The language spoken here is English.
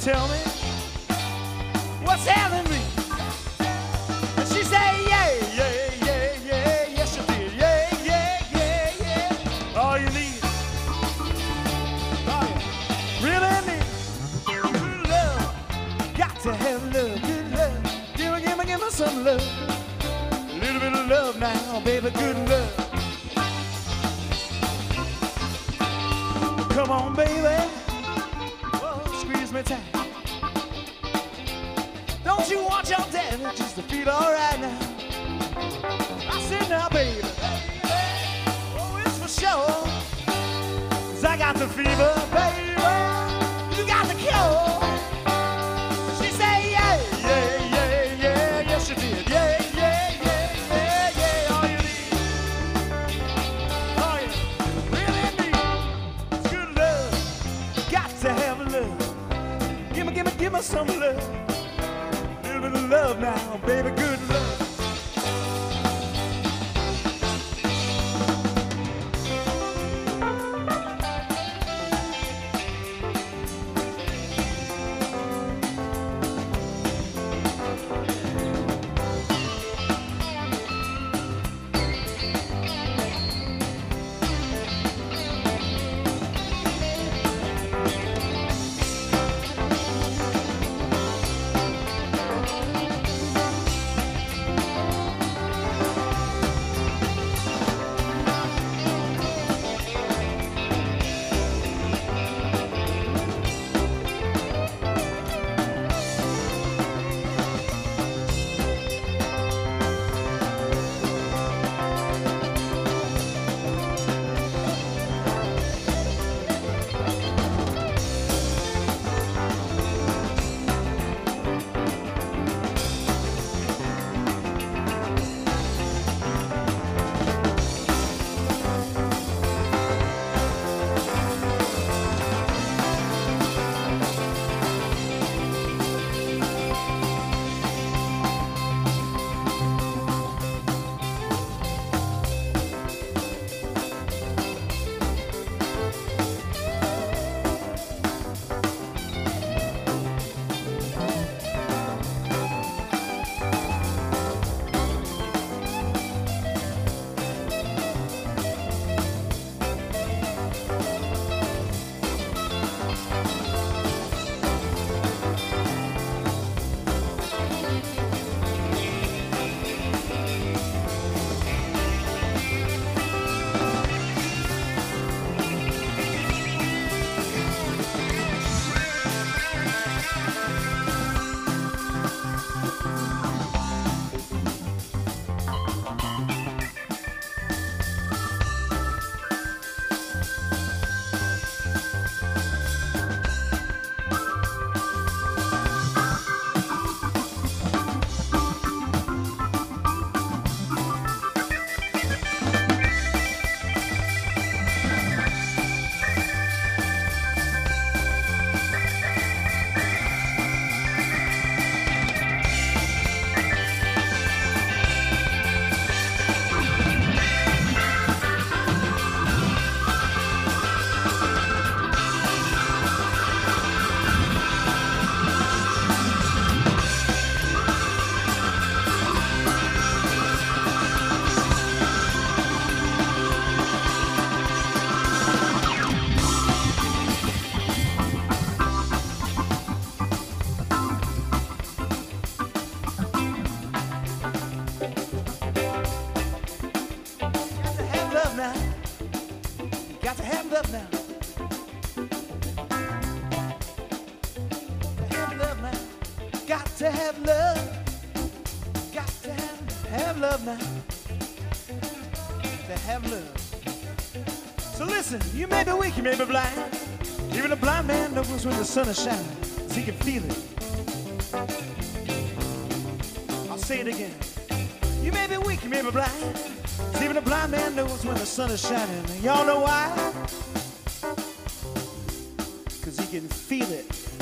Tell me what's ailing me? And she said, yeah, yeah, yeah, yeah, yes she did, yeah, yeah, yeah, yeah. All you need, oh, all you really need. Good love, got to have love, good love. Give me, give me, give me some love. A little bit of love now, baby, good love. Come on, baby. Squeeze me tight. Don't you want your just to feel alright now? I said now, baby. Oh, it's for sure. Cause I got the fever, baby. You got the cure. She said, yeah, yeah, yeah, yeah, yes she did. Yeah, yeah, yeah, yeah, yeah. All you need, all you really need is good love. Got to have love. Give me, give me, give me some love. Love now, baby, good love. Hands up now. Hands up now. Got to have love. Got to have, have love now. To have love. So listen, you may be weak, you may be blind. Even a blind man knows when the sun is shining, so he can feel it. I'll say it again. You may be weak, you may be blind. Even a blind man knows when the sun is shining. Y'all know why? Because he can feel it.